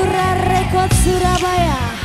urra rekontzura baia.